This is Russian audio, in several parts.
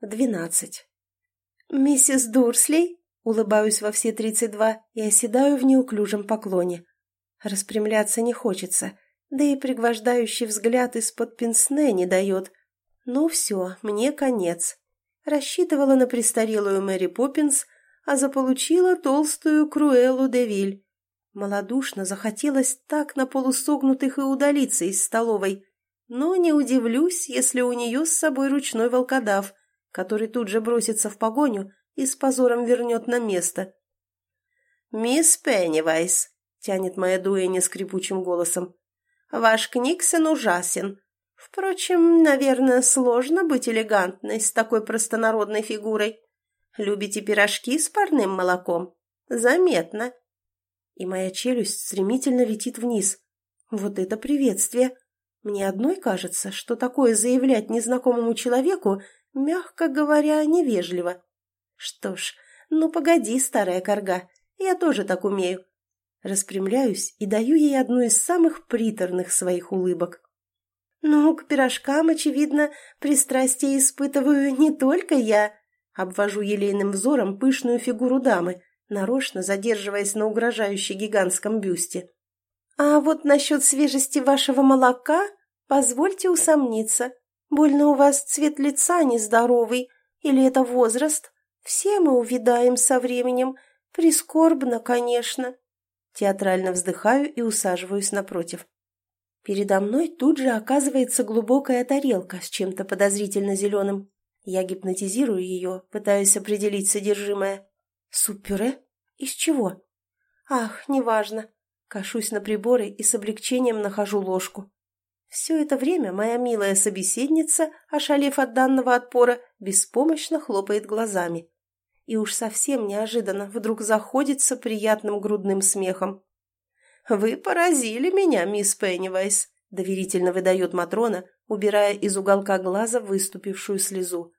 в двенадцать. «Миссис Дурслей?» — улыбаюсь во все тридцать два и оседаю в неуклюжем поклоне. Распрямляться не хочется, да и пригвождающий взгляд из-под пенсне не дает. Ну все, мне конец. Рассчитывала на престарелую Мэри Поппинс, а заполучила толстую Круэллу де Виль. Малодушно захотелось так на полусогнутых и удалиться из столовой. Но не удивлюсь, если у нее с собой ручной волкодав, который тут же бросится в погоню и с позором вернет на место. «Мисс Пеннивайс», — тянет моя дуэня скрипучим голосом, — «ваш Книксон ужасен. Впрочем, наверное, сложно быть элегантной с такой простонародной фигурой. Любите пирожки с парным молоком? Заметно» и моя челюсть стремительно летит вниз. Вот это приветствие! Мне одной кажется, что такое заявлять незнакомому человеку, мягко говоря, невежливо. Что ж, ну погоди, старая корга, я тоже так умею. Распрямляюсь и даю ей одну из самых приторных своих улыбок. Ну, к пирожкам, очевидно, пристрастие испытываю не только я. Обвожу елейным взором пышную фигуру дамы, нарочно задерживаясь на угрожающе гигантском бюсте. «А вот насчет свежести вашего молока, позвольте усомниться. Больно у вас цвет лица нездоровый, или это возраст? Все мы увядаем со временем. Прискорбно, конечно». Театрально вздыхаю и усаживаюсь напротив. Передо мной тут же оказывается глубокая тарелка с чем-то подозрительно зеленым. Я гипнотизирую ее, пытаясь определить содержимое. Суп-пюре? Из чего? Ах, неважно. Кашусь на приборы и с облегчением нахожу ложку. Все это время моя милая собеседница, ошалев от данного отпора, беспомощно хлопает глазами. И уж совсем неожиданно вдруг заходится приятным грудным смехом. «Вы поразили меня, мисс Пеннивайс», — доверительно выдает Матрона, убирая из уголка глаза выступившую слезу.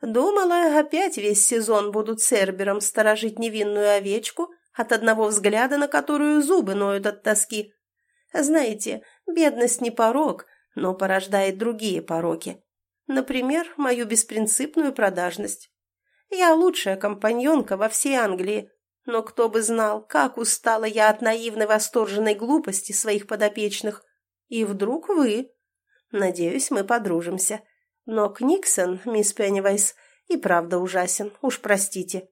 Думала, опять весь сезон будут Цербером сторожить невинную овечку, от одного взгляда на которую зубы ноют от тоски. Знаете, бедность не порог, но порождает другие пороки. Например, мою беспринципную продажность. Я лучшая компаньонка во всей Англии, но кто бы знал, как устала я от наивной восторженной глупости своих подопечных. И вдруг вы. Надеюсь, мы подружимся. Но Книксон, мисс Пеннивайс, и правда ужасен, уж простите.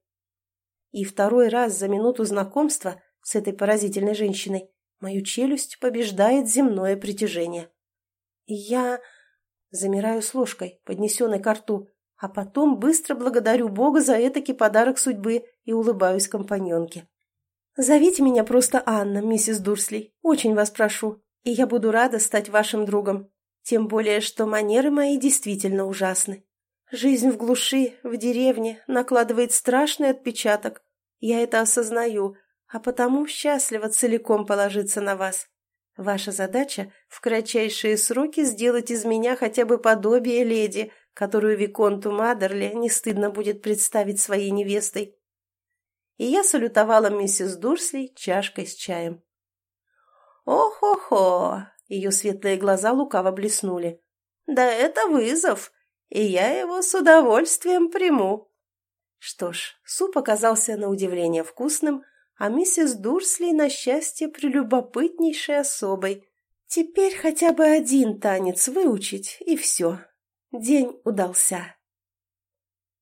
И второй раз за минуту знакомства с этой поразительной женщиной мою челюсть побеждает земное притяжение. И я замираю с ложкой, поднесенной к рту, а потом быстро благодарю Бога за этакий подарок судьбы и улыбаюсь компаньонке. «Зовите меня просто Анна, миссис Дурсли, очень вас прошу, и я буду рада стать вашим другом. Тем более, что манеры мои действительно ужасны. Жизнь в глуши, в деревне, накладывает страшный отпечаток. Я это осознаю, а потому счастлива целиком положиться на вас. Ваша задача – в кратчайшие сроки сделать из меня хотя бы подобие леди, которую Виконту Мадерли не стыдно будет представить своей невестой. И я салютовала миссис Дурсли чашкой с чаем. «Ох-охо!» Ее светлые глаза лукаво блеснули. «Да это вызов, и я его с удовольствием приму». Что ж, суп оказался на удивление вкусным, а миссис Дурсли, на счастье, прелюбопытнейшей особой. Теперь хотя бы один танец выучить, и все. День удался.